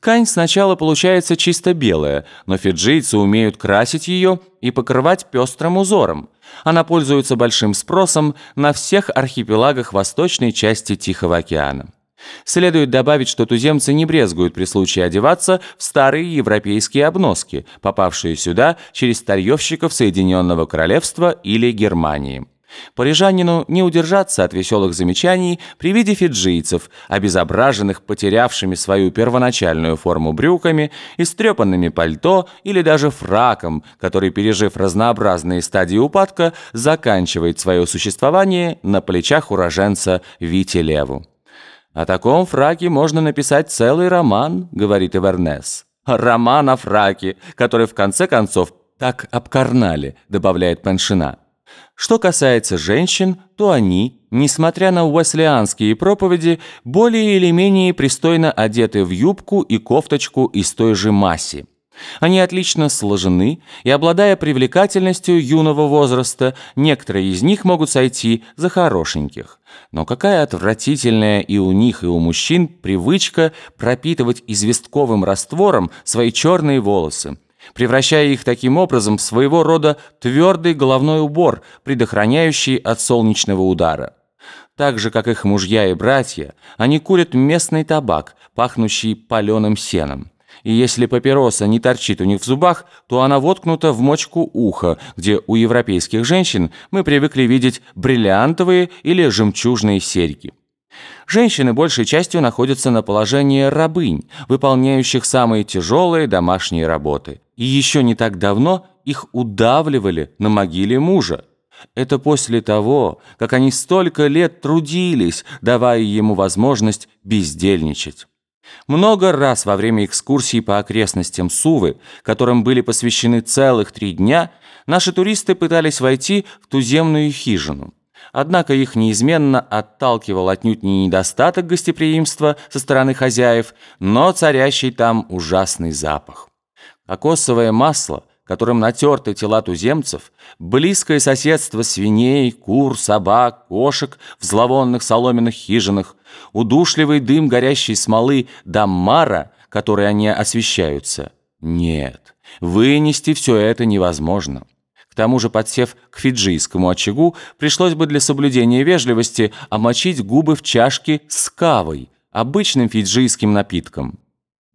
Ткань сначала получается чисто белая, но фиджийцы умеют красить ее и покрывать пестрым узором. Она пользуется большим спросом на всех архипелагах восточной части Тихого океана. Следует добавить, что туземцы не брезгуют при случае одеваться в старые европейские обноски, попавшие сюда через старьевщиков Соединенного Королевства или Германии. Парижанину не удержаться от веселых замечаний при виде фиджийцев, обезображенных потерявшими свою первоначальную форму брюками, истрепанными пальто или даже фраком, который, пережив разнообразные стадии упадка, заканчивает свое существование на плечах уроженца Вити Леву. «О таком фраке можно написать целый роман», — говорит Эвернес. «Роман о фраке, который в конце концов так обкарнали», — добавляет Пеншина. Что касается женщин, то они, несмотря на уэслианские проповеди, более или менее пристойно одеты в юбку и кофточку из той же масси. Они отлично сложены, и, обладая привлекательностью юного возраста, некоторые из них могут сойти за хорошеньких. Но какая отвратительная и у них, и у мужчин привычка пропитывать известковым раствором свои черные волосы, превращая их таким образом в своего рода твердый головной убор, предохраняющий от солнечного удара. Так же, как их мужья и братья, они курят местный табак, пахнущий паленым сеном и если папироса не торчит у них в зубах, то она воткнута в мочку уха, где у европейских женщин мы привыкли видеть бриллиантовые или жемчужные серьги. Женщины большей частью находятся на положении рабынь, выполняющих самые тяжелые домашние работы. И еще не так давно их удавливали на могиле мужа. Это после того, как они столько лет трудились, давая ему возможность бездельничать. Много раз во время экскурсий по окрестностям Сувы, которым были посвящены целых три дня, наши туристы пытались войти в туземную хижину. Однако их неизменно отталкивал отнюдь не недостаток гостеприимства со стороны хозяев, но царящий там ужасный запах. Кокосовое масло которым натерты тела туземцев, близкое соседство свиней, кур, собак, кошек в зловонных соломенных хижинах, удушливый дым горящей смолы даммара, которой они освещаются. Нет, вынести все это невозможно. К тому же, подсев к фиджийскому очагу, пришлось бы для соблюдения вежливости омочить губы в чашке с кавой, обычным фиджийским напитком.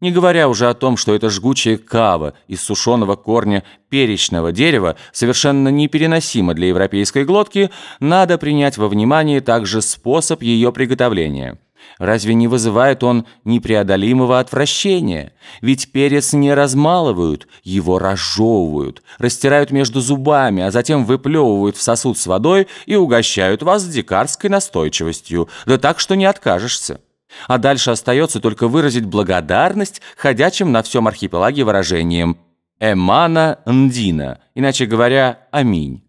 Не говоря уже о том, что эта жгучая кава из сушеного корня перечного дерева совершенно непереносима для европейской глотки, надо принять во внимание также способ ее приготовления. Разве не вызывает он непреодолимого отвращения? Ведь перец не размалывают, его разжевывают, растирают между зубами, а затем выплевывают в сосуд с водой и угощают вас дикарской настойчивостью, да так, что не откажешься. А дальше остается только выразить благодарность ходячим на всем архипелаге выражением «эмана ндина», иначе говоря, «аминь».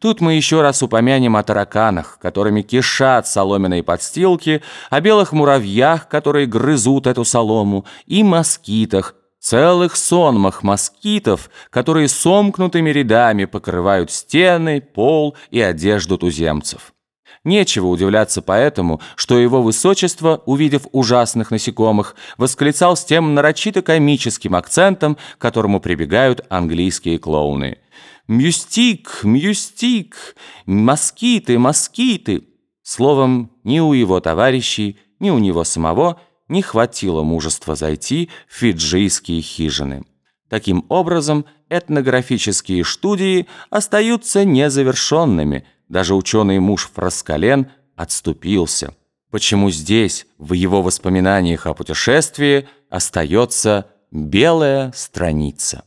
Тут мы еще раз упомянем о тараканах, которыми кишат соломенные подстилки, о белых муравьях, которые грызут эту солому, и москитах, целых сонмах москитов, которые сомкнутыми рядами покрывают стены, пол и одежду туземцев. Нечего удивляться поэтому, что его высочество, увидев ужасных насекомых, восклицал с тем нарочито комическим акцентом, к которому прибегают английские клоуны. «Мюстик! Мюстик! Москиты! Москиты!» Словом, ни у его товарищей, ни у него самого не хватило мужества зайти в фиджийские хижины. Таким образом, этнографические студии остаются незавершенными – даже ученый муж Фраскален отступился. Почему здесь, в его воспоминаниях о путешествии, остается белая страница?